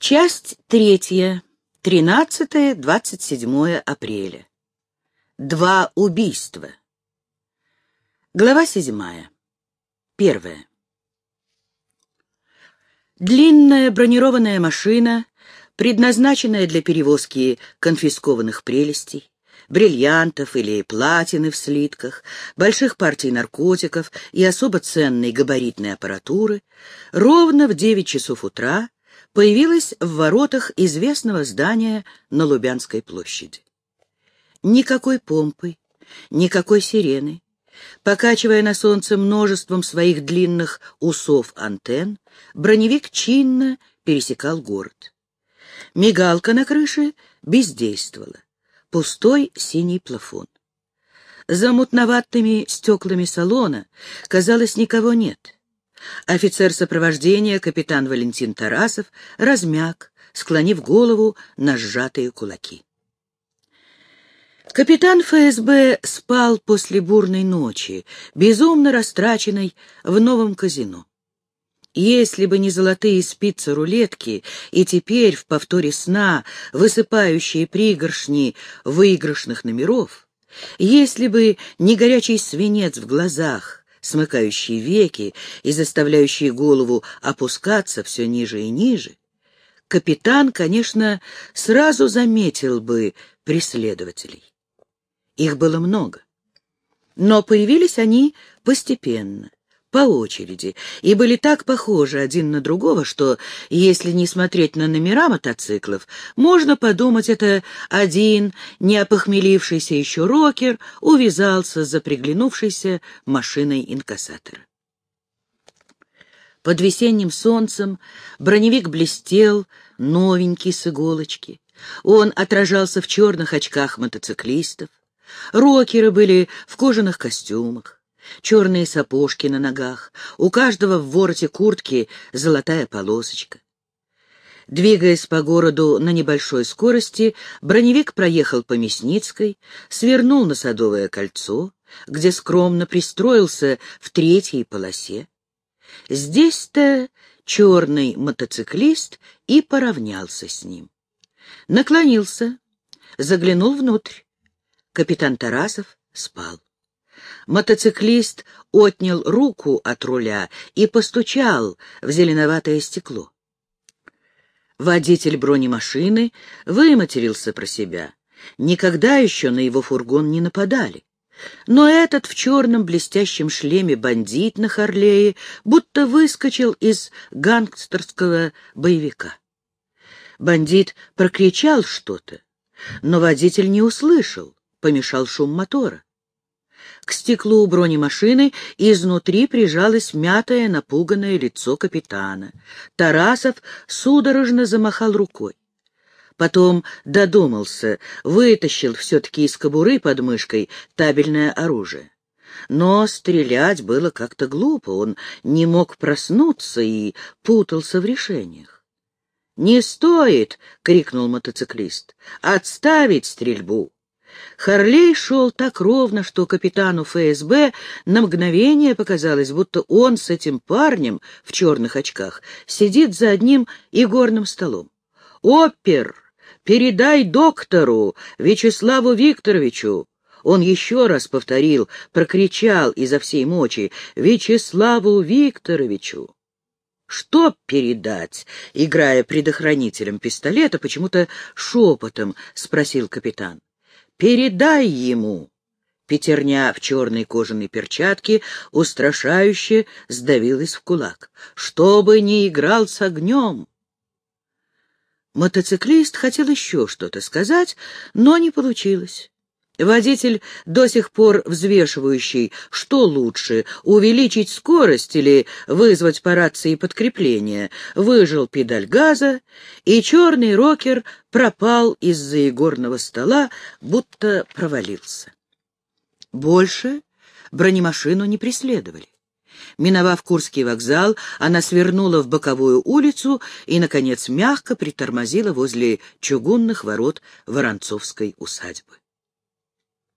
Часть третья. 13-27 апреля. Два убийства. Глава седьмая. Первая. Длинная бронированная машина, предназначенная для перевозки конфискованных прелестей, бриллиантов или платины в слитках, больших партий наркотиков и особо ценной габаритной аппаратуры, ровно в девять часов утра появилась в воротах известного здания на Лубянской площади. Никакой помпы, никакой сирены. Покачивая на солнце множеством своих длинных усов антенн, броневик чинно пересекал город. Мигалка на крыше бездействовала. Пустой синий плафон. За мутноватыми стеклами салона, казалось, никого нет. Офицер сопровождения, капитан Валентин Тарасов, размяк, склонив голову на сжатые кулаки. Капитан ФСБ спал после бурной ночи, безумно растраченной в новом казино. Если бы не золотые спицы рулетки и теперь в повторе сна высыпающие пригоршни выигрышных номеров, если бы не горячий свинец в глазах, смыкающие веки и заставляющие голову опускаться все ниже и ниже, капитан, конечно, сразу заметил бы преследователей. Их было много. Но появились они постепенно, по очереди, и были так похожи один на другого, что, если не смотреть на номера мотоциклов, можно подумать, это один, не опохмелившийся еще рокер, увязался за приглянувшейся машиной инкассатора. Под весенним солнцем броневик блестел, новенький с иголочки. Он отражался в черных очках мотоциклистов. Рокеры были в кожаных костюмах черные сапожки на ногах, у каждого в вороте куртки золотая полосочка. Двигаясь по городу на небольшой скорости, броневик проехал по Мясницкой, свернул на Садовое кольцо, где скромно пристроился в третьей полосе. Здесь-то черный мотоциклист и поравнялся с ним. Наклонился, заглянул внутрь. Капитан Тарасов спал. Мотоциклист отнял руку от руля и постучал в зеленоватое стекло. Водитель бронемашины выматерился про себя. Никогда еще на его фургон не нападали. Но этот в черном блестящем шлеме бандит на Харлее будто выскочил из гангстерского боевика. Бандит прокричал что-то, но водитель не услышал, помешал шум мотора. К стеклу бронемашины изнутри прижалось мятое, напуганное лицо капитана. Тарасов судорожно замахал рукой. Потом додумался, вытащил все-таки из кобуры под мышкой табельное оружие. Но стрелять было как-то глупо, он не мог проснуться и путался в решениях. «Не стоит!» — крикнул мотоциклист. «Отставить стрельбу!» Харлей шел так ровно, что капитану ФСБ на мгновение показалось, будто он с этим парнем в черных очках сидит за одним игорным столом. «Опер, передай доктору Вячеславу Викторовичу!» Он еще раз повторил, прокричал изо всей мочи «Вячеславу Викторовичу!» «Что передать?» — играя предохранителем пистолета, почему-то шепотом спросил капитан. Передай ему!» Пятерня в черной кожаной перчатке устрашающе сдавилась в кулак. «Чтобы не играл с огнем!» Мотоциклист хотел еще что-то сказать, но не получилось. Водитель, до сих пор взвешивающий, что лучше, увеличить скорость или вызвать по рации подкрепление, выжил педаль газа, и черный рокер пропал из-за игорного стола, будто провалился. Больше бронемашину не преследовали. Миновав Курский вокзал, она свернула в боковую улицу и, наконец, мягко притормозила возле чугунных ворот Воронцовской усадьбы.